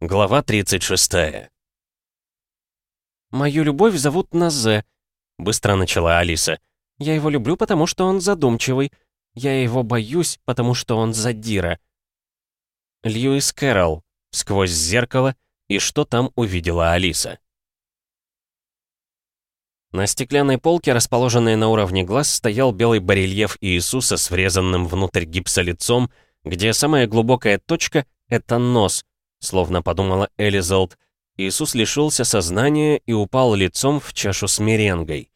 Глава 36 «Мою любовь зовут Назе», — быстро начала Алиса. «Я его люблю, потому что он задумчивый. Я его боюсь, потому что он задира». Льюис Кэрролл. Сквозь зеркало. И что там увидела Алиса? На стеклянной полке, расположенной на уровне глаз, стоял белый барельеф Иисуса с врезанным внутрь гипса лицом, где самая глубокая точка — это нос, словно подумала Элизалд. Иисус лишился сознания и упал лицом в чашу с меренгой.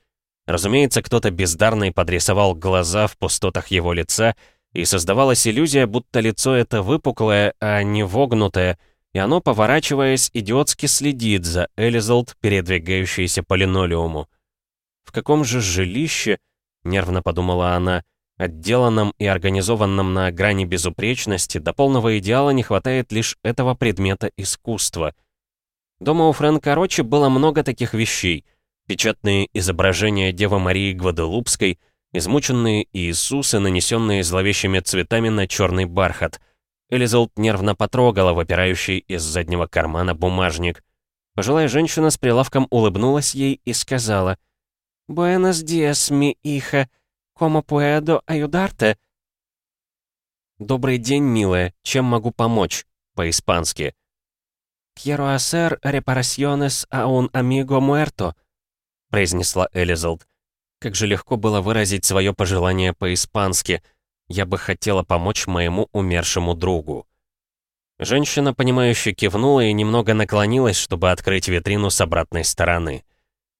Разумеется, кто-то бездарный подрисовал глаза в пустотах его лица, и создавалась иллюзия, будто лицо это выпуклое, а не вогнутое, и оно, поворачиваясь, идиотски следит за Элизалд, передвигающейся по линолеуму. В каком же жилище, нервно подумала она, отделанном и организованном на грани безупречности, до полного идеала не хватает лишь этого предмета искусства. Дома у Фрэнка Рочи было много таких вещей. Печатные изображения Девы Марии Гваделупской, измученные Иисусы, нанесенные зловещими цветами на черный бархат. Элизалт нервно потрогала выпирающий из заднего кармана бумажник. Пожилая женщина с прилавком улыбнулась ей и сказала — «Буэнос диас, ми иха. Комо пуэдо аюдарте?» «Добрый день, милая. Чем могу помочь?» По-испански. «Quiero hacer reparaciones a un amigo muerto», произнесла Элизалд. Как же легко было выразить свое пожелание по-испански. «Я бы хотела помочь моему умершему другу». Женщина, понимающе кивнула и немного наклонилась, чтобы открыть витрину с обратной стороны.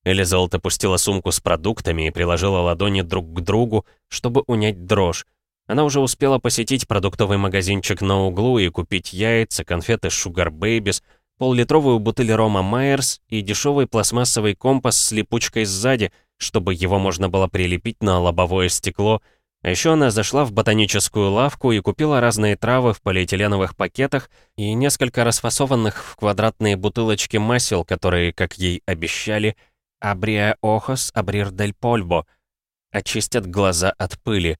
Элизалт опустила сумку с продуктами и приложила ладони друг к другу, чтобы унять дрожь. Она уже успела посетить продуктовый магазинчик на углу и купить яйца, конфеты Sugar Babies, поллитровую бутыль рома Майерс и дешевый пластмассовый компас с липучкой сзади, чтобы его можно было прилепить на лобовое стекло. А еще она зашла в ботаническую лавку и купила разные травы в полиэтиленовых пакетах и несколько расфасованных в квадратные бутылочки масел, которые, как ей обещали, «Абрия охос абрир дель польбо» — очистят глаза от пыли,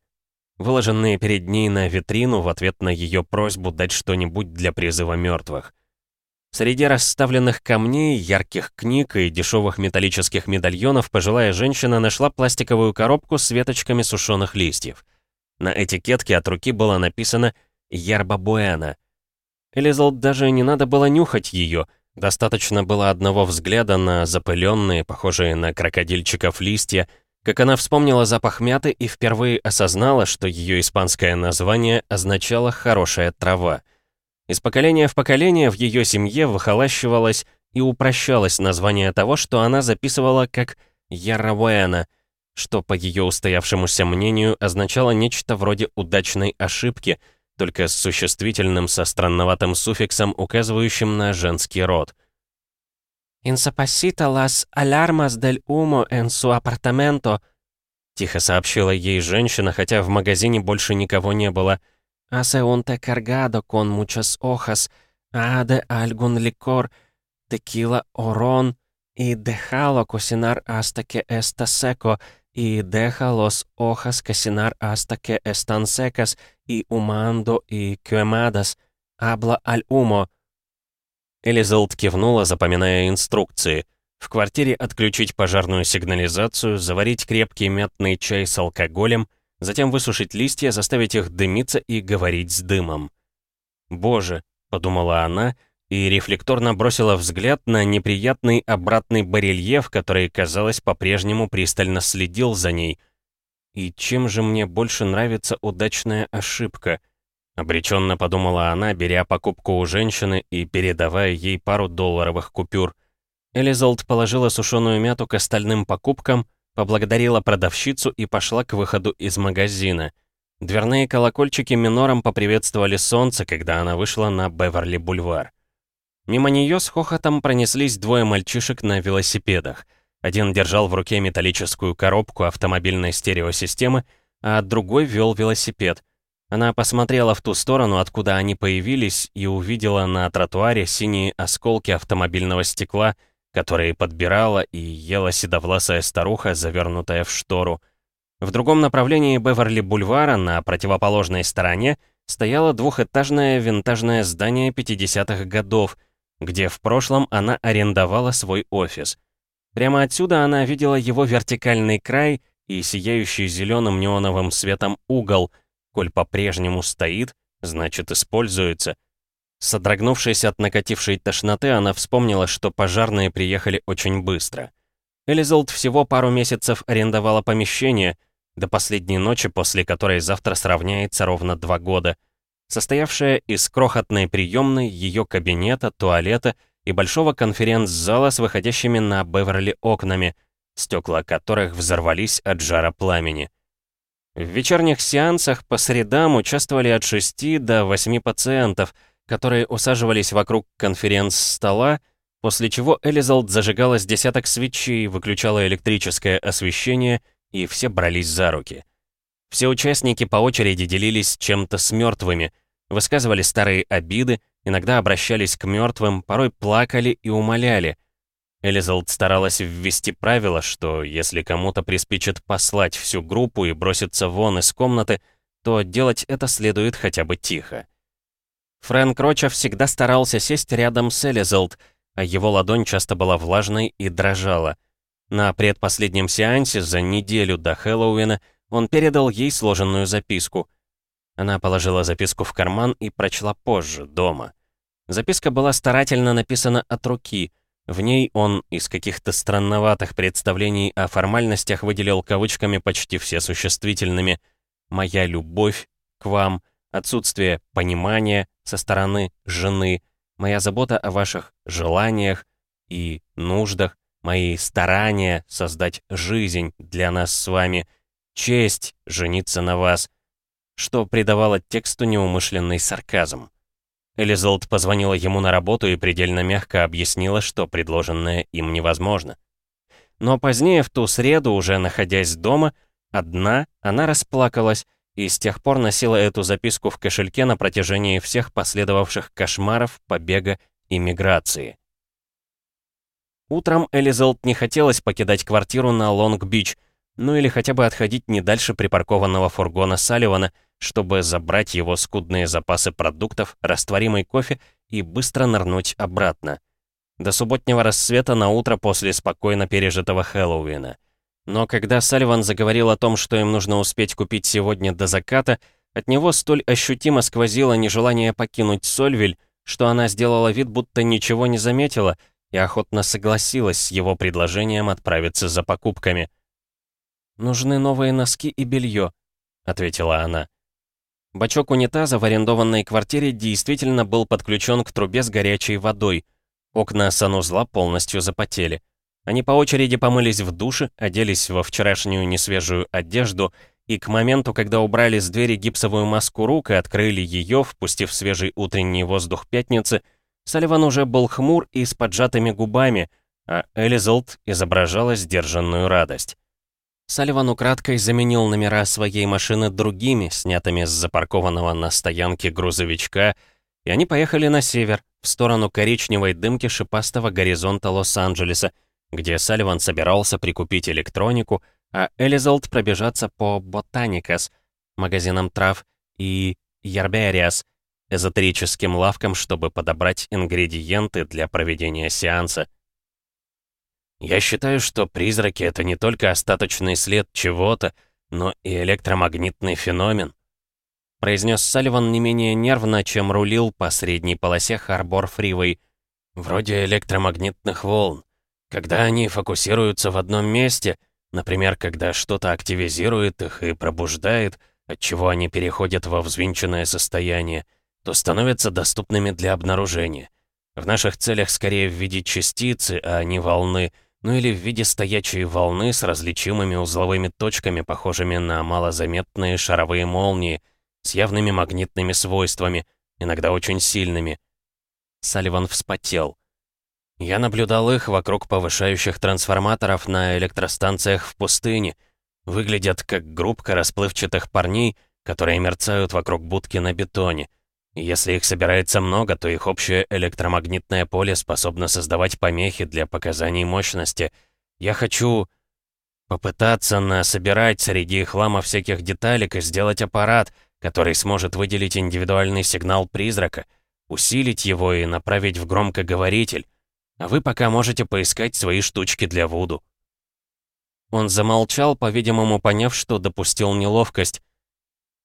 выложенные перед ней на витрину в ответ на ее просьбу дать что-нибудь для призыва мертвых. Среди расставленных камней, ярких книг и дешевых металлических медальонов пожилая женщина нашла пластиковую коробку с веточками сушеных листьев. На этикетке от руки было написано «Ярба Буэна». Элизалд даже не надо было нюхать ее — Достаточно было одного взгляда на запыленные, похожие на крокодильчиков листья, как она вспомнила запах мяты и впервые осознала, что ее испанское название означало «хорошая трава». Из поколения в поколение в ее семье выхолащивалось и упрощалось название того, что она записывала как «Яравуэна», что, по ее устоявшемуся мнению, означало нечто вроде удачной ошибки — только с существительным со странноватым суффиксом, указывающим на женский род. «Инсапасита лас алярмас дель умо en su апартаменто», тихо сообщила ей женщина, хотя в магазине больше никого не было. «Асе un te cargado con muchas hojas, ade algún licor, tequila orón, y dejalo cocinar hasta que está seco, y deja los y humando, y quemadas. Habla al humo». Элизалд кивнула, запоминая инструкции. В квартире отключить пожарную сигнализацию, заварить крепкий мятный чай с алкоголем, затем высушить листья, заставить их дымиться и говорить с дымом. «Боже», — подумала она, — и рефлекторно бросила взгляд на неприятный обратный барельеф, который, казалось, по-прежнему пристально следил за ней. «И чем же мне больше нравится удачная ошибка?» Обреченно подумала она, беря покупку у женщины и передавая ей пару долларовых купюр. Элизалд положила сушеную мяту к остальным покупкам, поблагодарила продавщицу и пошла к выходу из магазина. Дверные колокольчики минором поприветствовали солнце, когда она вышла на Беверли-бульвар. Мимо нее с хохотом пронеслись двое мальчишек на велосипедах. Один держал в руке металлическую коробку автомобильной стереосистемы, а другой вел велосипед. Она посмотрела в ту сторону, откуда они появились, и увидела на тротуаре синие осколки автомобильного стекла, которые подбирала и ела седовласая старуха, завернутая в штору. В другом направлении Беверли-бульвара, на противоположной стороне, стояло двухэтажное винтажное здание 50-х годов — где в прошлом она арендовала свой офис. Прямо отсюда она видела его вертикальный край и сияющий зеленым неоновым светом угол. Коль по-прежнему стоит, значит используется. Содрогнувшись от накатившей тошноты, она вспомнила, что пожарные приехали очень быстро. Элизалд всего пару месяцев арендовала помещение, до последней ночи, после которой завтра сравняется ровно два года, состоявшая из крохотной приемной, ее кабинета, туалета и большого конференц-зала с выходящими на Беверли окнами, стекла которых взорвались от жара пламени. В вечерних сеансах по средам участвовали от 6 до 8 пациентов — которые усаживались вокруг конференц-стола, после чего Элизалд зажигала с десяток свечей, выключала электрическое освещение, и все брались за руки. Все участники по очереди делились чем-то с мертвыми, высказывали старые обиды, иногда обращались к мертвым, порой плакали и умоляли. Элизалд старалась ввести правило, что если кому-то приспичит послать всю группу и броситься вон из комнаты, то делать это следует хотя бы тихо. Фрэнк Роча всегда старался сесть рядом с Элизалд, а его ладонь часто была влажной и дрожала. На предпоследнем сеансе за неделю до Хэллоуина он передал ей сложенную записку. Она положила записку в карман и прочла позже, дома. Записка была старательно написана от руки. В ней он из каких-то странноватых представлений о формальностях выделил кавычками почти все существительными «моя любовь к вам», отсутствие понимания со стороны жены, моя забота о ваших желаниях и нуждах, мои старания создать жизнь для нас с вами, честь жениться на вас, что придавало тексту неумышленный сарказм. Элизалд позвонила ему на работу и предельно мягко объяснила, что предложенное им невозможно. Но позднее, в ту среду, уже находясь дома, одна, она расплакалась и с тех пор носила эту записку в кошельке на протяжении всех последовавших кошмаров, побега и миграции. Утром Элизалд не хотелось покидать квартиру на Лонг-Бич, ну или хотя бы отходить не дальше припаркованного фургона Салливана, чтобы забрать его скудные запасы продуктов, растворимый кофе и быстро нырнуть обратно. До субботнего рассвета на утро после спокойно пережитого Хэллоуина. Но когда Салливан заговорил о том, что им нужно успеть купить сегодня до заката, от него столь ощутимо сквозило нежелание покинуть Сольвиль, что она сделала вид, будто ничего не заметила, и охотно согласилась с его предложением отправиться за покупками. «Нужны новые носки и белье», — ответила она. Бачок унитаза в арендованной квартире действительно был подключен к трубе с горячей водой. Окна санузла полностью запотели. Они по очереди помылись в душе, оделись во вчерашнюю несвежую одежду, и к моменту, когда убрали с двери гипсовую маску рук и открыли ее, впустив свежий утренний воздух пятницы, Салливан уже был хмур и с поджатыми губами, а Элизалд изображала сдержанную радость. Салливан украдкой заменил номера своей машины другими, снятыми с запаркованного на стоянке грузовичка, и они поехали на север, в сторону коричневой дымки шипастого горизонта Лос-Анджелеса, где Салливан собирался прикупить электронику, а Элизалд пробежаться по Ботаникас, магазинам трав, и Ярбериас, эзотерическим лавкам, чтобы подобрать ингредиенты для проведения сеанса. Я считаю, что призраки — это не только остаточный след чего-то, но и электромагнитный феномен. Произнес Салливан не менее нервно, чем рулил по средней полосе Харбор Фривей. Вроде электромагнитных волн. Когда они фокусируются в одном месте, например, когда что-то активизирует их и пробуждает, отчего они переходят во взвинченное состояние, то становятся доступными для обнаружения. В наших целях скорее в виде частицы, а не волны, ну или в виде стоячей волны с различимыми узловыми точками, похожими на малозаметные шаровые молнии, с явными магнитными свойствами, иногда очень сильными. Салливан вспотел. Я наблюдал их вокруг повышающих трансформаторов на электростанциях в пустыне. Выглядят как группка расплывчатых парней, которые мерцают вокруг будки на бетоне. Если их собирается много, то их общее электромагнитное поле способно создавать помехи для показаний мощности. Я хочу попытаться насобирать среди хлама всяких деталек и сделать аппарат, который сможет выделить индивидуальный сигнал призрака — усилить его и направить в громкоговоритель. А вы пока можете поискать свои штучки для Вуду». Он замолчал, по-видимому, поняв, что допустил неловкость.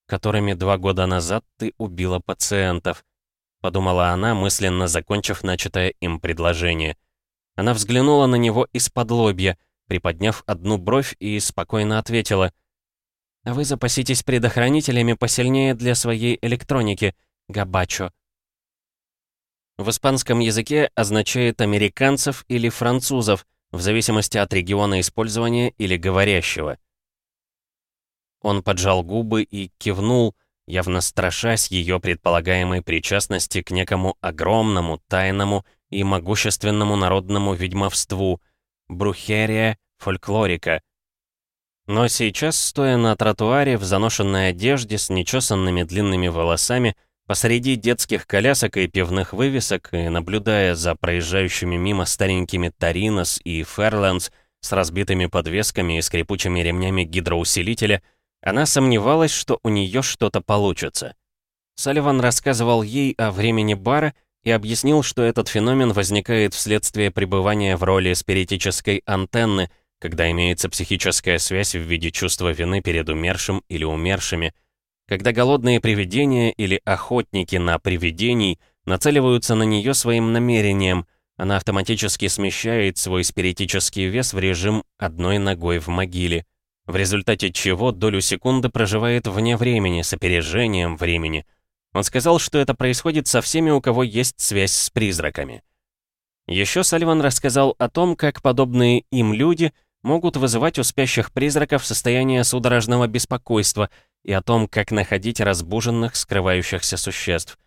«Которыми два года назад ты убила пациентов», — подумала она, мысленно закончив начатое им предложение. Она взглянула на него из-под лобья, приподняв одну бровь и спокойно ответила. «Вы запаситесь предохранителями посильнее для своей электроники, Габачо». В испанском языке означает «американцев» или «французов», в зависимости от региона использования или говорящего. Он поджал губы и кивнул, явно страшась ее предполагаемой причастности к некому огромному, тайному и могущественному народному ведьмовству, брухерия, фольклорика. Но сейчас, стоя на тротуаре в заношенной одежде с нечесанными длинными волосами, Посреди детских колясок и пивных вывесок, и наблюдая за проезжающими мимо старенькими Таринос и Ферландс с разбитыми подвесками и скрипучими ремнями гидроусилителя, она сомневалась, что у нее что-то получится. Салливан рассказывал ей о времени бара и объяснил, что этот феномен возникает вследствие пребывания в роли спиритической антенны, когда имеется психическая связь в виде чувства вины перед умершим или умершими – когда голодные привидения или охотники на привидений нацеливаются на нее своим намерением, она автоматически смещает свой спиритический вес в режим одной ногой в могиле, в результате чего долю секунды проживает вне времени, с опережением времени. Он сказал, что это происходит со всеми, у кого есть связь с призраками. Еще Сальван рассказал о том, как подобные им люди могут вызывать у спящих призраков состояние судорожного беспокойства – и о том, как находить разбуженных, скрывающихся существ.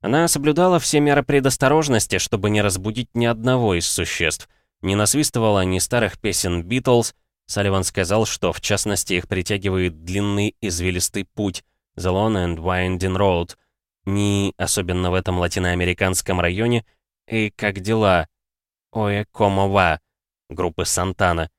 Она соблюдала все меры предосторожности, чтобы не разбудить ни одного из существ, не насвистывала ни старых песен Битлз, Салливан сказал, что в частности их притягивает длинный извилистый путь, The Long and Winding Road, ни, особенно в этом латиноамериканском районе, и как дела, Ое Комова, группы Сантана,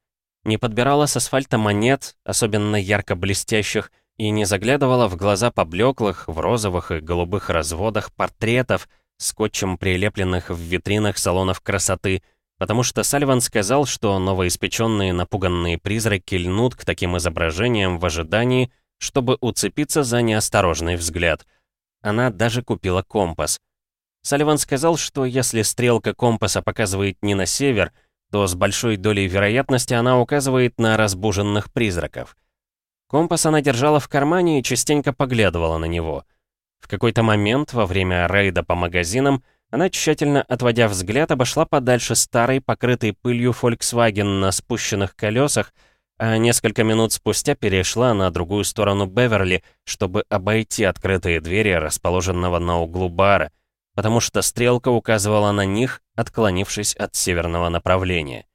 не подбирала с асфальта монет, особенно ярко блестящих, и не заглядывала в глаза поблеклых, в розовых и голубых разводах портретов, скотчем прилепленных в витринах салонов красоты, потому что Сальван сказал, что новоиспеченные напуганные призраки льнут к таким изображениям в ожидании, чтобы уцепиться за неосторожный взгляд. Она даже купила компас. Салливан сказал, что если стрелка компаса показывает не на север, то с большой долей вероятности она указывает на разбуженных призраков. Компас она держала в кармане и частенько поглядывала на него. В какой-то момент, во время рейда по магазинам, она, тщательно отводя взгляд, обошла подальше старый, покрытый пылью Volkswagen на спущенных колесах, а несколько минут спустя перешла на другую сторону Беверли, чтобы обойти открытые двери, расположенного на углу бара, потому что стрелка указывала на них, отклонившись от северного направления.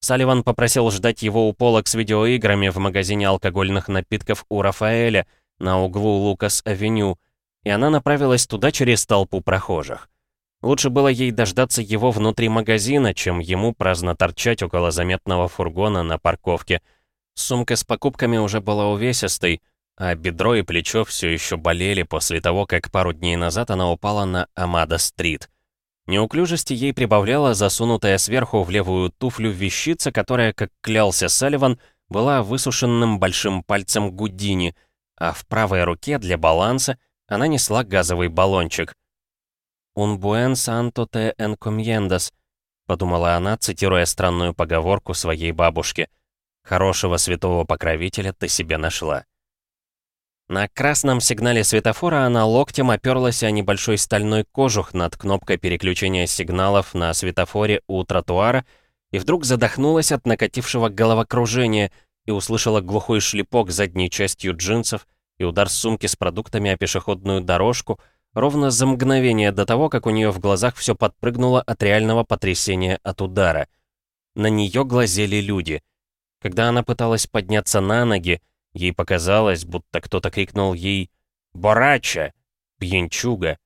Салливан попросил ждать его у полок с видеоиграми в магазине алкогольных напитков у Рафаэля на углу Лукас-авеню, и она направилась туда через толпу прохожих. Лучше было ей дождаться его внутри магазина, чем ему праздно торчать около заметного фургона на парковке. Сумка с покупками уже была увесистой, а бедро и плечо все еще болели после того, как пару дней назад она упала на Амада-стрит. Неуклюжести ей прибавляла засунутая сверху в левую туфлю вещица, которая, как клялся Салливан, была высушенным большим пальцем Гудини, а в правой руке для баланса она несла газовый баллончик. «Un buen santo te encomiendas», — подумала она, цитируя странную поговорку своей бабушки. «Хорошего святого покровителя ты себе нашла». На красном сигнале светофора она локтем оперлась о небольшой стальной кожух над кнопкой переключения сигналов на светофоре у тротуара и вдруг задохнулась от накатившего головокружения и услышала глухой шлепок задней частью джинсов и удар сумки с продуктами о пешеходную дорожку ровно за мгновение до того, как у нее в глазах все подпрыгнуло от реального потрясения от удара. На нее глазели люди. Когда она пыталась подняться на ноги, Ей показалось, будто кто-то крикнул ей «Борача! Пьянчуга!».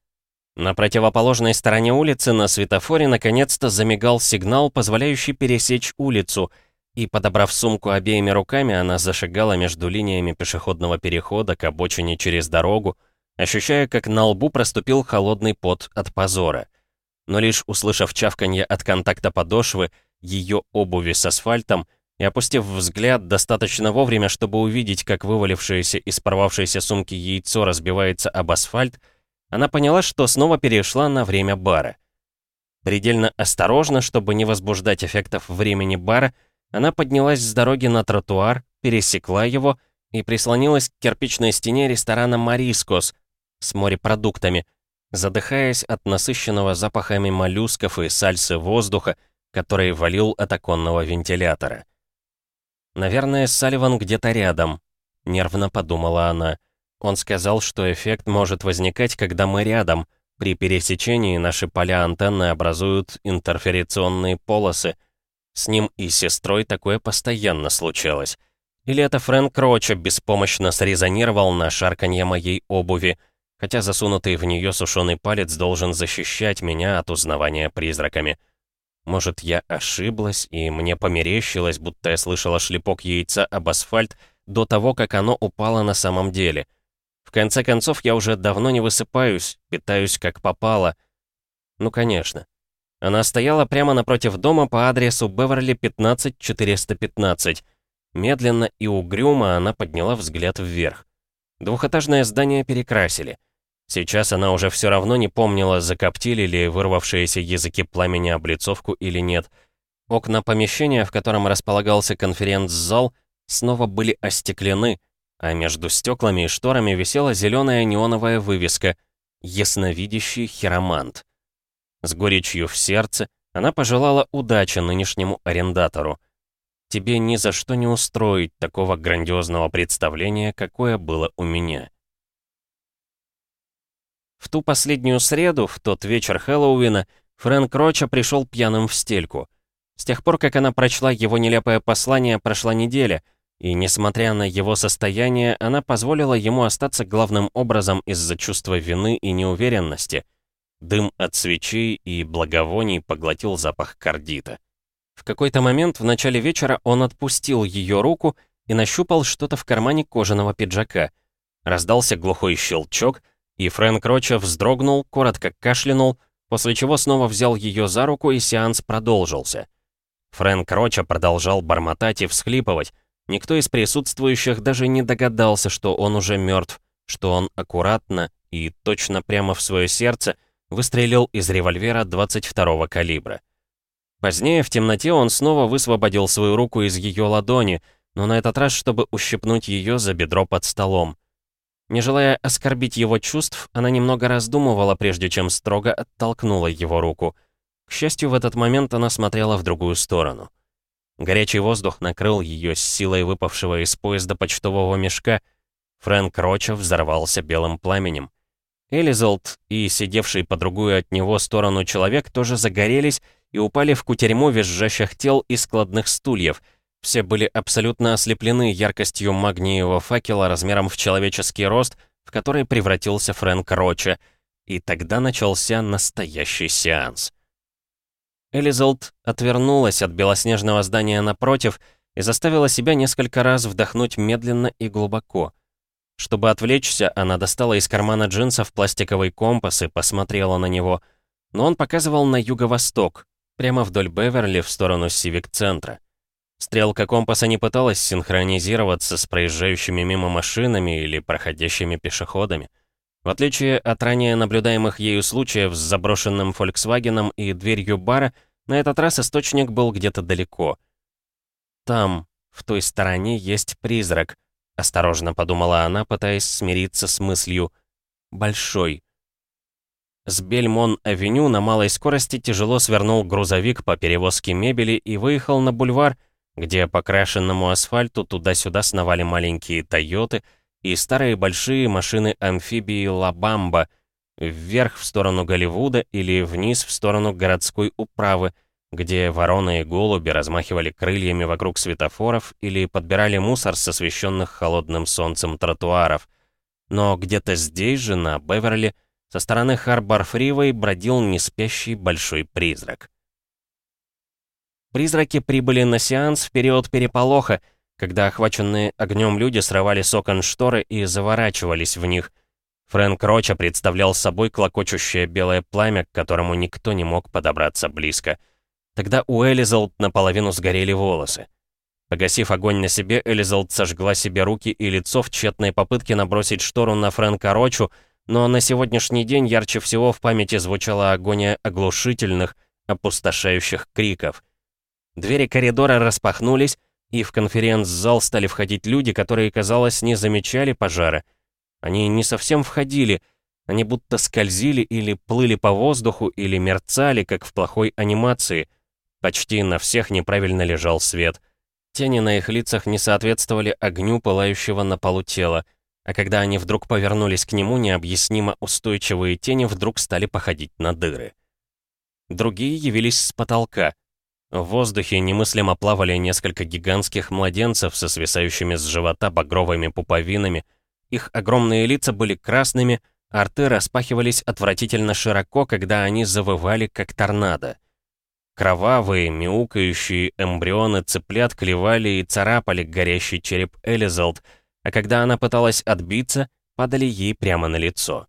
На противоположной стороне улицы на светофоре наконец-то замигал сигнал, позволяющий пересечь улицу, и, подобрав сумку обеими руками, она зашагала между линиями пешеходного перехода к обочине через дорогу, ощущая, как на лбу проступил холодный пот от позора. Но лишь услышав чавканье от контакта подошвы, ее обуви с асфальтом, и опустив взгляд достаточно вовремя, чтобы увидеть, как вывалившееся из порвавшейся сумки яйцо разбивается об асфальт, она поняла, что снова перешла на время бара. Предельно осторожно, чтобы не возбуждать эффектов времени бара, она поднялась с дороги на тротуар, пересекла его и прислонилась к кирпичной стене ресторана «Марискос» с морепродуктами, задыхаясь от насыщенного запахами моллюсков и сальсы воздуха, который валил от оконного вентилятора. «Наверное, Салливан где-то рядом», — нервно подумала она. Он сказал, что эффект может возникать, когда мы рядом. При пересечении наши поля антенны образуют интерферационные полосы. С ним и сестрой такое постоянно случалось. Или это Фрэнк Роча беспомощно срезонировал на шарканье моей обуви, хотя засунутый в нее сушеный палец должен защищать меня от узнавания призраками. Может, я ошиблась, и мне померещилось, будто я слышала шлепок яйца об асфальт до того, как оно упало на самом деле. В конце концов, я уже давно не высыпаюсь, питаюсь как попало. Ну, конечно. Она стояла прямо напротив дома по адресу Беверли 15415. Медленно и угрюмо она подняла взгляд вверх. Двухэтажное здание перекрасили. Сейчас она уже все равно не помнила, закоптили ли вырвавшиеся языки пламени облицовку или нет. Окна помещения, в котором располагался конференц-зал, снова были остеклены, а между стеклами и шторами висела зеленая неоновая вывеска «Ясновидящий хиромант». С горечью в сердце она пожелала удачи нынешнему арендатору. «Тебе ни за что не устроить такого грандиозного представления, какое было у меня». В ту последнюю среду, в тот вечер Хэллоуина, Фрэнк Роча пришел пьяным в стельку. С тех пор, как она прочла его нелепое послание, прошла неделя, и, несмотря на его состояние, она позволила ему остаться главным образом из-за чувства вины и неуверенности. Дым от свечей и благовоний поглотил запах кардита. В какой-то момент в начале вечера он отпустил ее руку и нащупал что-то в кармане кожаного пиджака. Раздался глухой щелчок — и Фрэнк Роча вздрогнул, коротко кашлянул, после чего снова взял ее за руку, и сеанс продолжился. Фрэнк Роча продолжал бормотать и всхлипывать. Никто из присутствующих даже не догадался, что он уже мертв, что он аккуратно и точно прямо в свое сердце выстрелил из револьвера 22-го калибра. Позднее в темноте он снова высвободил свою руку из ее ладони, но на этот раз, чтобы ущипнуть ее за бедро под столом. Не желая оскорбить его чувств, она немного раздумывала, прежде чем строго оттолкнула его руку. К счастью, в этот момент она смотрела в другую сторону. Горячий воздух накрыл ее с силой выпавшего из поезда почтового мешка. Фрэнк Роча взорвался белым пламенем. Элизалд и сидевший по другую от него сторону человек тоже загорелись и упали в кутерьму визжащих тел и складных стульев — все были абсолютно ослеплены яркостью магниевого факела размером в человеческий рост, в который превратился Фрэнк Роча, и тогда начался настоящий сеанс. Элизалд отвернулась от белоснежного здания напротив и заставила себя несколько раз вдохнуть медленно и глубоко. Чтобы отвлечься, она достала из кармана джинсов пластиковый компас и посмотрела на него, но он показывал на юго-восток, прямо вдоль Беверли в сторону Сивик-центра. Стрелка компаса не пыталась синхронизироваться с проезжающими мимо машинами или проходящими пешеходами. В отличие от ранее наблюдаемых ею случаев с заброшенным «Фольксвагеном» и дверью бара, на этот раз источник был где-то далеко. «Там, в той стороне, есть призрак», — осторожно подумала она, пытаясь смириться с мыслью «большой». С Бельмон-авеню на малой скорости тяжело свернул грузовик по перевозке мебели и выехал на бульвар, где по крашенному асфальту туда-сюда сновали маленькие «Тойоты» и старые большие машины-амфибии «Лабамба», вверх в сторону Голливуда или вниз в сторону городской управы, где вороны и голуби размахивали крыльями вокруг светофоров или подбирали мусор с освещенных холодным солнцем тротуаров. Но где-то здесь же, на Беверли, со стороны Харбор-Фривой бродил неспящий большой призрак. Призраки прибыли на сеанс в период переполоха, когда охваченные огнем люди срывали с окон шторы и заворачивались в них. Фрэнк Роча представлял собой клокочущее белое пламя, к которому никто не мог подобраться близко. Тогда у Элизалд наполовину сгорели волосы. Погасив огонь на себе, Элизалд сожгла себе руки и лицо в тщетной попытке набросить штору на Фрэнка Рочу, но на сегодняшний день ярче всего в памяти звучала агония оглушительных, опустошающих криков. Двери коридора распахнулись, и в конференц-зал стали входить люди, которые, казалось, не замечали пожара. Они не совсем входили, они будто скользили или плыли по воздуху, или мерцали, как в плохой анимации. Почти на всех неправильно лежал свет. Тени на их лицах не соответствовали огню, пылающего на полу тела, а когда они вдруг повернулись к нему, необъяснимо устойчивые тени вдруг стали походить на дыры. Другие явились с потолка — в воздухе немыслимо плавали несколько гигантских младенцев со свисающими с живота багровыми пуповинами. Их огромные лица были красными, а рты распахивались отвратительно широко, когда они завывали, как торнадо. Кровавые, мяукающие эмбрионы цыплят клевали и царапали горящий череп Элизалд, а когда она пыталась отбиться, падали ей прямо на лицо.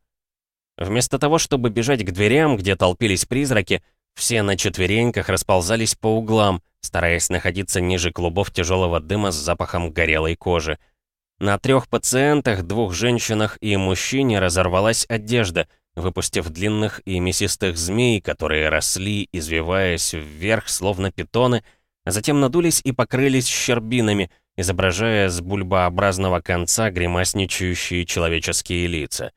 Вместо того, чтобы бежать к дверям, где толпились призраки, все на четвереньках расползались по углам, стараясь находиться ниже клубов тяжелого дыма с запахом горелой кожи. На трех пациентах, двух женщинах и мужчине разорвалась одежда, выпустив длинных и мясистых змей, которые росли, извиваясь вверх, словно питоны, а затем надулись и покрылись щербинами, изображая с бульбообразного конца гримасничающие человеческие лица.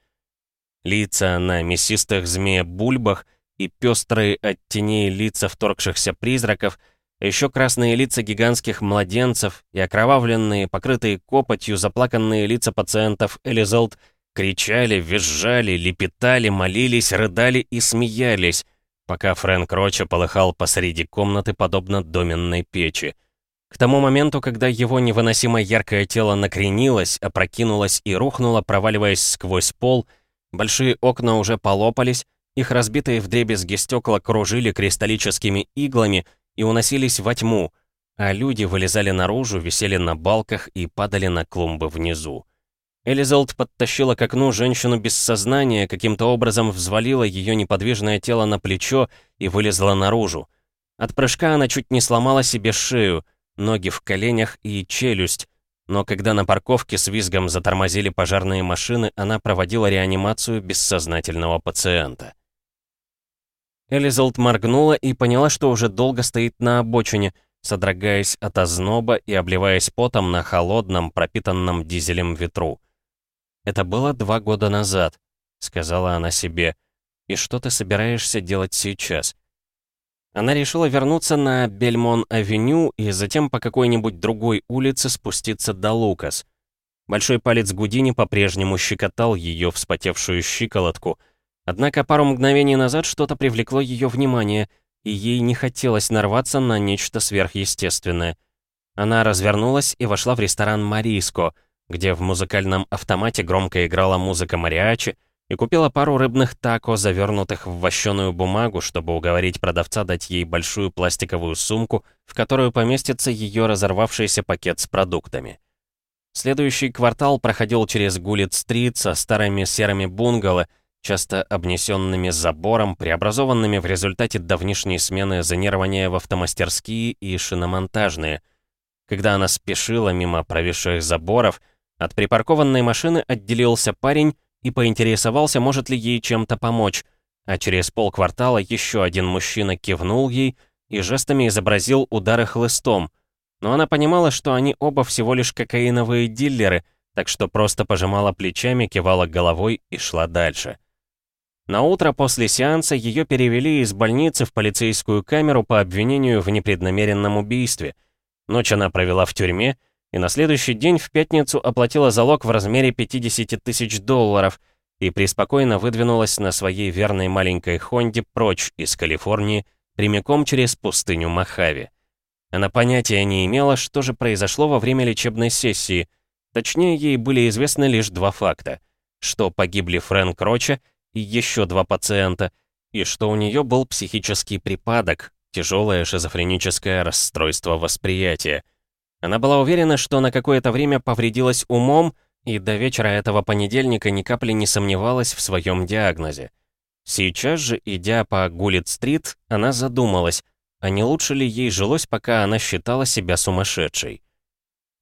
Лица на мясистых змея-бульбах — и пестрые от теней лица вторгшихся призраков, а еще красные лица гигантских младенцев и окровавленные, покрытые копотью, заплаканные лица пациентов Элизелд кричали, визжали, лепетали, молились, рыдали и смеялись, пока Фрэнк Роча полыхал посреди комнаты, подобно доменной печи. К тому моменту, когда его невыносимо яркое тело накренилось, опрокинулось и рухнуло, проваливаясь сквозь пол, большие окна уже полопались, их разбитые вдребезги стекла кружили кристаллическими иглами и уносились во тьму, а люди вылезали наружу, висели на балках и падали на клумбы внизу. Элизалд подтащила к окну женщину без сознания, каким-то образом взвалила ее неподвижное тело на плечо и вылезла наружу. От прыжка она чуть не сломала себе шею, ноги в коленях и челюсть, но когда на парковке с визгом затормозили пожарные машины, она проводила реанимацию бессознательного пациента. Элизалд моргнула и поняла, что уже долго стоит на обочине, содрогаясь от озноба и обливаясь потом на холодном, пропитанном дизелем ветру. «Это было два года назад», — сказала она себе. «И что ты собираешься делать сейчас?» Она решила вернуться на Бельмон-авеню и затем по какой-нибудь другой улице спуститься до Лукас. Большой палец Гудини по-прежнему щекотал ее вспотевшую щиколотку — Однако пару мгновений назад что-то привлекло ее внимание, и ей не хотелось нарваться на нечто сверхъестественное. Она развернулась и вошла в ресторан «Мариско», где в музыкальном автомате громко играла музыка мариачи, и купила пару рыбных тако, завернутых в вощеную бумагу, чтобы уговорить продавца дать ей большую пластиковую сумку, в которую поместится ее разорвавшийся пакет с продуктами. Следующий квартал проходил через Гулит-стрит со старыми серыми бунгало, часто обнесенными забором, преобразованными в результате давнишней смены зонирования в автомастерские и шиномонтажные. Когда она спешила мимо провисших заборов, от припаркованной машины отделился парень и поинтересовался, может ли ей чем-то помочь, а через полквартала еще один мужчина кивнул ей и жестами изобразил удары хлыстом, но она понимала, что они оба всего лишь кокаиновые диллеры, так что просто пожимала плечами, кивала головой и шла дальше. На утро после сеанса ее перевели из больницы в полицейскую камеру по обвинению в непреднамеренном убийстве. Ночь она провела в тюрьме, и на следующий день в пятницу оплатила залог в размере 50 тысяч долларов и преспокойно выдвинулась на своей верной маленькой Хонде прочь из Калифорнии, прямиком через пустыню Мохаве. Она понятия не имела, что же произошло во время лечебной сессии. Точнее, ей были известны лишь два факта. Что погибли Фрэнк Роча и еще два пациента, и что у нее был психический припадок, тяжелое шизофреническое расстройство восприятия. Она была уверена, что на какое-то время повредилась умом, и до вечера этого понедельника ни капли не сомневалась в своем диагнозе. Сейчас же, идя по Гулит-стрит, она задумалась, а не лучше ли ей жилось, пока она считала себя сумасшедшей.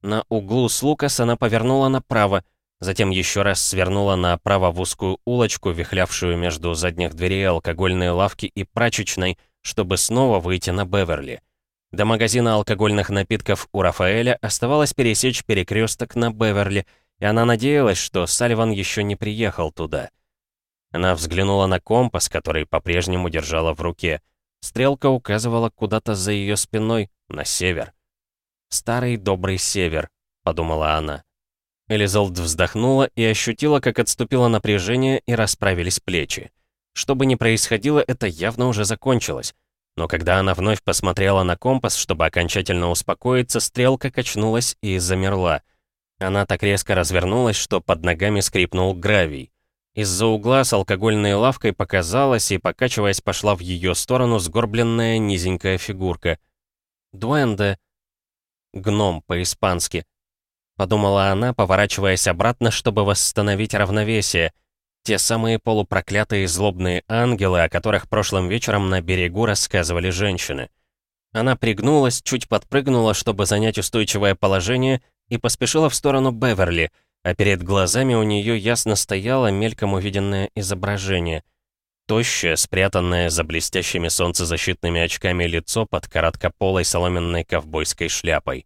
На углу с Лукас она повернула направо, затем еще раз свернула направо в узкую улочку, вихлявшую между задних дверей алкогольной лавки и прачечной, чтобы снова выйти на Беверли. До магазина алкогольных напитков у Рафаэля оставалось пересечь перекресток на Беверли, и она надеялась, что Салливан еще не приехал туда. Она взглянула на компас, который по-прежнему держала в руке. Стрелка указывала куда-то за ее спиной, на север. «Старый добрый север», — подумала она. Элизалд вздохнула и ощутила, как отступило напряжение и расправились плечи. Что бы ни происходило, это явно уже закончилось. Но когда она вновь посмотрела на компас, чтобы окончательно успокоиться, стрелка качнулась и замерла. Она так резко развернулась, что под ногами скрипнул гравий. Из-за угла с алкогольной лавкой показалась и, покачиваясь, пошла в ее сторону сгорбленная низенькая фигурка. «Дуэнде», «Гном» по-испански. Подумала она, поворачиваясь обратно, чтобы восстановить равновесие. Те самые полупроклятые злобные ангелы, о которых прошлым вечером на берегу рассказывали женщины. Она пригнулась, чуть подпрыгнула, чтобы занять устойчивое положение, и поспешила в сторону Беверли, а перед глазами у нее ясно стояло мельком увиденное изображение. Тощее, спрятанное за блестящими солнцезащитными очками лицо под короткополой соломенной ковбойской шляпой.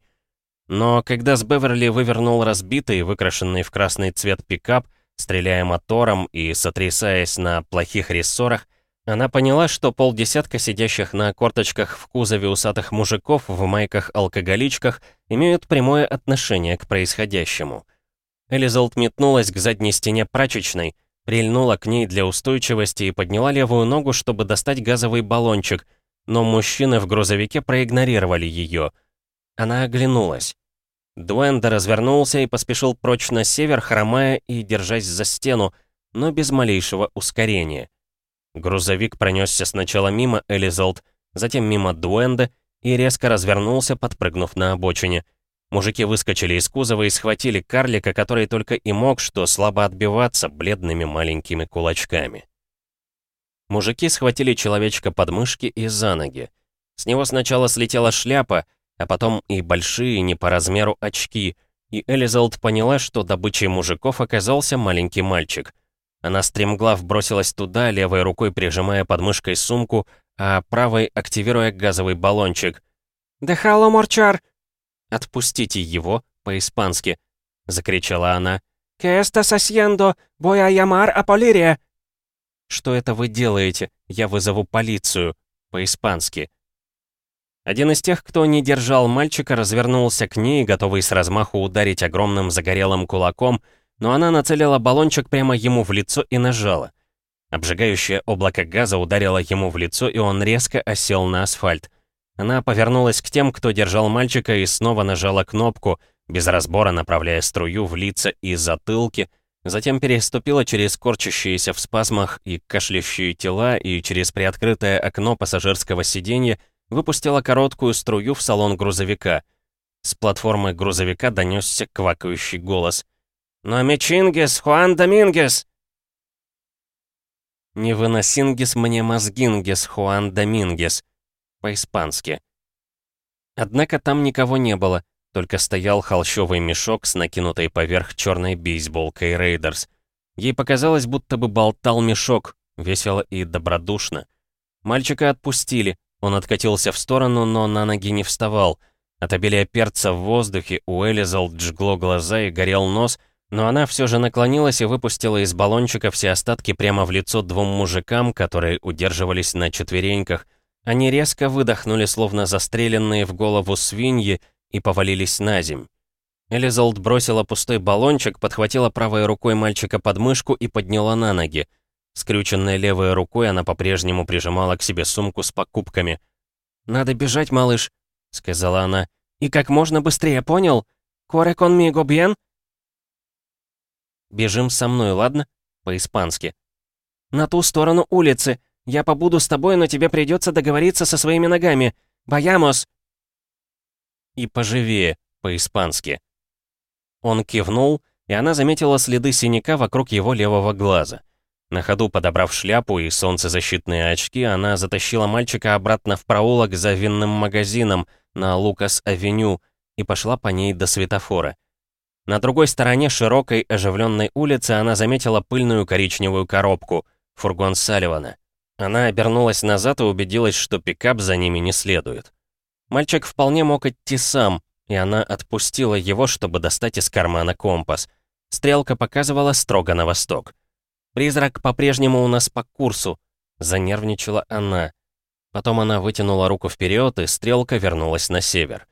Но когда с Беверли вывернул разбитый, выкрашенный в красный цвет пикап, стреляя мотором и сотрясаясь на плохих рессорах, она поняла, что полдесятка сидящих на корточках в кузове усатых мужиков в майках-алкоголичках имеют прямое отношение к происходящему. Элизалт метнулась к задней стене прачечной, прильнула к ней для устойчивости и подняла левую ногу, чтобы достать газовый баллончик, но мужчины в грузовике проигнорировали ее. Она оглянулась. Дуэнда развернулся и поспешил прочь на север, хромая и держась за стену, но без малейшего ускорения. Грузовик пронесся сначала мимо Элизолт, затем мимо Дуэнда и резко развернулся, подпрыгнув на обочине. Мужики выскочили из кузова и схватили карлика, который только и мог что слабо отбиваться бледными маленькими кулачками. Мужики схватили человечка под мышки и за ноги. С него сначала слетела шляпа, а потом и большие не по размеру очки, и Элизалд поняла, что добычей мужиков оказался маленький мальчик. Она стремглав бросилась туда, левой рукой прижимая под мышкой сумку, а правой активируя газовый баллончик. «Дехало морчар!» «Отпустите его!» по-испански, — закричала она. «Que estás haciendo? Voy a llamar a Poliria!» «Что это вы делаете? Я вызову полицию!» по-испански. Один из тех, кто не держал мальчика, развернулся к ней, готовый с размаху ударить огромным загорелым кулаком, но она нацелила баллончик прямо ему в лицо и нажала. Обжигающее облако газа ударило ему в лицо, и он резко осел на асфальт. Она повернулась к тем, кто держал мальчика, и снова нажала кнопку, без разбора направляя струю в лица и затылки, затем переступила через корчащиеся в спазмах и кашляющие тела и через приоткрытое окно пассажирского сиденья выпустила короткую струю в салон грузовика. С платформы грузовика донесся квакающий голос. «Но Мечингес, Хуан Домингес!» «Не выносингес мне мозгингес, Хуан Домингес», по-испански. Однако там никого не было, только стоял холщовый мешок с накинутой поверх черной бейсболкой Рейдерс. Ей показалось, будто бы болтал мешок, весело и добродушно. Мальчика отпустили, он откатился в сторону, но на ноги не вставал. От обилия перца в воздухе у Элизалд жгло глаза и горел нос, но она все же наклонилась и выпустила из баллончика все остатки прямо в лицо двум мужикам, которые удерживались на четвереньках. Они резко выдохнули, словно застреленные в голову свиньи, и повалились на земь. Элизалд бросила пустой баллончик, подхватила правой рукой мальчика под мышку и подняла на ноги. Скрюченной левой рукой она по-прежнему прижимала к себе сумку с покупками. «Надо бежать, малыш», — сказала она. «И как можно быстрее, понял? Коре конмиго бьен?» «Бежим со мной, ладно?» По-испански. «На ту сторону улицы. Я побуду с тобой, но тебе придется договориться со своими ногами. Баямос!» И поживее, по-испански. Он кивнул, и она заметила следы синяка вокруг его левого глаза. На ходу подобрав шляпу и солнцезащитные очки, она затащила мальчика обратно в проулок за винным магазином на Лукас-авеню и пошла по ней до светофора. На другой стороне широкой оживленной улицы она заметила пыльную коричневую коробку, фургон Салливана. Она обернулась назад и убедилась, что пикап за ними не следует. Мальчик вполне мог идти сам, и она отпустила его, чтобы достать из кармана компас. Стрелка показывала строго на восток. «Призрак по-прежнему у нас по курсу», — занервничала она. Потом она вытянула руку вперед, и стрелка вернулась на север.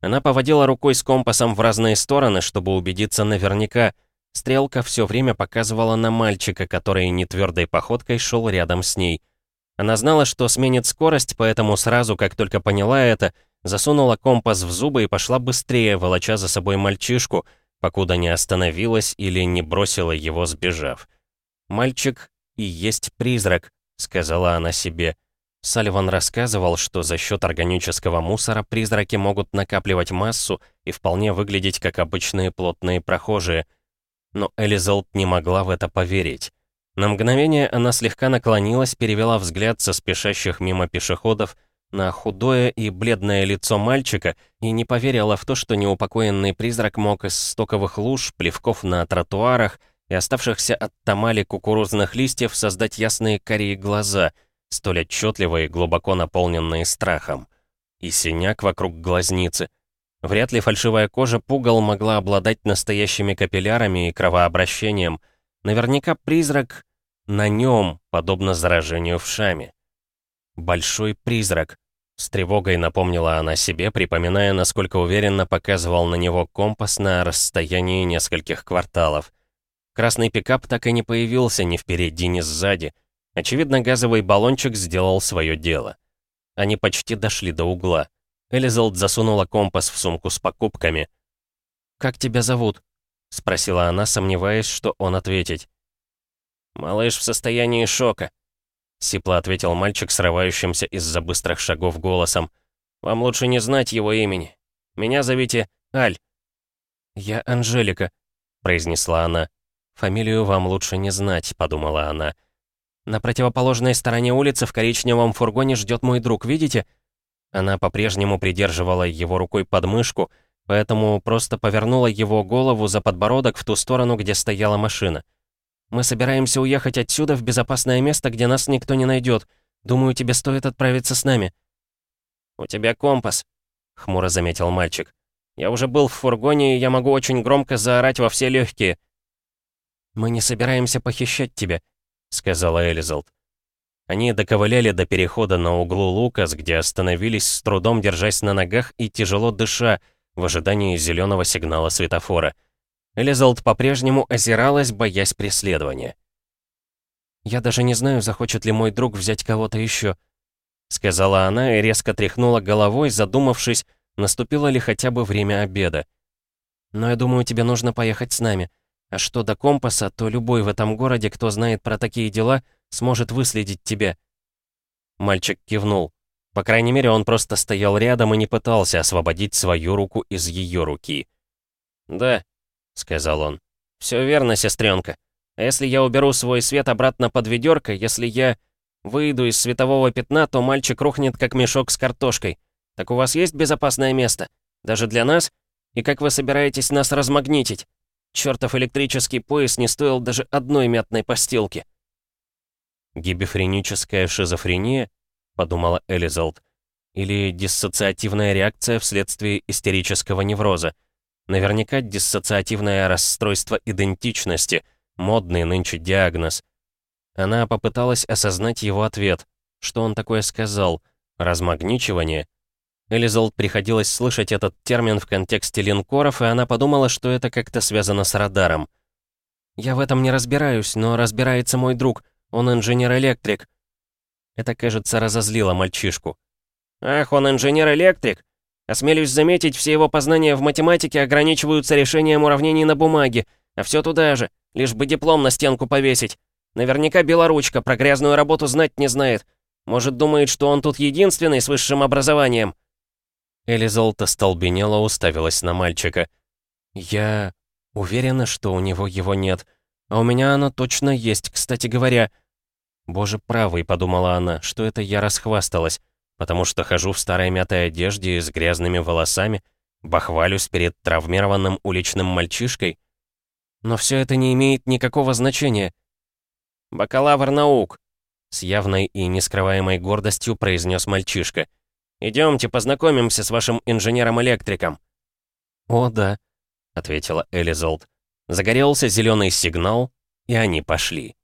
Она поводила рукой с компасом в разные стороны, чтобы убедиться наверняка. Стрелка все время показывала на мальчика, который нетвердой походкой шел рядом с ней. Она знала, что сменит скорость, поэтому сразу, как только поняла это, засунула компас в зубы и пошла быстрее, волоча за собой мальчишку, покуда не остановилась или не бросила его, сбежав. «Мальчик и есть призрак», — сказала она себе. Салливан рассказывал, что за счет органического мусора призраки могут накапливать массу и вполне выглядеть как обычные плотные прохожие. Но Элизалт не могла в это поверить. На мгновение она слегка наклонилась, перевела взгляд со спешащих мимо пешеходов на худое и бледное лицо мальчика и не поверила в то, что неупокоенный призрак мог из стоковых луж, плевков на тротуарах и оставшихся от тамали кукурузных листьев создать ясные карие глаза — столь отчетливо и глубоко наполненные страхом. И синяк вокруг глазницы. Вряд ли фальшивая кожа пугал могла обладать настоящими капиллярами и кровообращением. Наверняка призрак на нем, подобно заражению в шаме. Большой призрак. С тревогой напомнила она себе, припоминая, насколько уверенно показывал на него компас на расстоянии нескольких кварталов. Красный пикап так и не появился ни впереди, ни сзади — Очевидно, газовый баллончик сделал свое дело. Они почти дошли до угла. Элизалд засунула компас в сумку с покупками. «Как тебя зовут?» — спросила она, сомневаясь, что он ответить. «Малыш в состоянии шока», — сипло ответил мальчик, срывающимся из-за быстрых шагов голосом. «Вам лучше не знать его имени. Меня зовите Аль». «Я Анжелика», — произнесла она. «Фамилию вам лучше не знать», — подумала она. На противоположной стороне улицы в коричневом фургоне ждет мой друг, видите? Она по-прежнему придерживала его рукой под мышку, поэтому просто повернула его голову за подбородок в ту сторону, где стояла машина. «Мы собираемся уехать отсюда в безопасное место, где нас никто не найдет. Думаю, тебе стоит отправиться с нами». «У тебя компас», — хмуро заметил мальчик. «Я уже был в фургоне, и я могу очень громко заорать во все легкие». «Мы не собираемся похищать тебя», — сказала Элизалд. Они доковыляли до перехода на углу Лукас, где остановились, с трудом держась на ногах и тяжело дыша, в ожидании зеленого сигнала светофора. Элизалд по-прежнему озиралась, боясь преследования. «Я даже не знаю, захочет ли мой друг взять кого-то еще», — сказала она и резко тряхнула головой, задумавшись, наступило ли хотя бы время обеда. «Но я думаю, тебе нужно поехать с нами. А что до компаса, то любой в этом городе, кто знает про такие дела, сможет выследить тебя». Мальчик кивнул. По крайней мере, он просто стоял рядом и не пытался освободить свою руку из ее руки. «Да», — сказал он. «Все верно, сестренка. А если я уберу свой свет обратно под ведерко, если я выйду из светового пятна, то мальчик рухнет, как мешок с картошкой. Так у вас есть безопасное место? Даже для нас? И как вы собираетесь нас размагнитить?» Чертов электрический пояс не стоил даже одной мятной постилки. «Гибефреническая шизофрения?» — подумала Элизалд. «Или диссоциативная реакция вследствие истерического невроза. Наверняка диссоциативное расстройство идентичности, модный нынче диагноз». Она попыталась осознать его ответ. Что он такое сказал? Размагничивание? Элизолд приходилось слышать этот термин в контексте линкоров, и она подумала, что это как-то связано с радаром. «Я в этом не разбираюсь, но разбирается мой друг. Он инженер-электрик». Это, кажется, разозлило мальчишку. «Ах, он инженер-электрик? Осмелюсь заметить, все его познания в математике ограничиваются решением уравнений на бумаге, а все туда же, лишь бы диплом на стенку повесить. Наверняка белоручка про грязную работу знать не знает. Может, думает, что он тут единственный с высшим образованием». Элизолта столбенела, уставилась на мальчика. «Я... Уверена, что у него его нет. А у меня оно точно есть, кстати говоря. Боже правый, подумала она, что это я расхвасталась, потому что хожу в старой мятой одежде и с грязными волосами, бахвалюсь перед травмированным уличным мальчишкой. Но все это не имеет никакого значения. «Бакалавр наук», — с явной и нескрываемой гордостью произнес мальчишка. «Идемте познакомимся с вашим инженером-электриком». «О, да», — ответила Элизолд. Загорелся зеленый сигнал, и они пошли.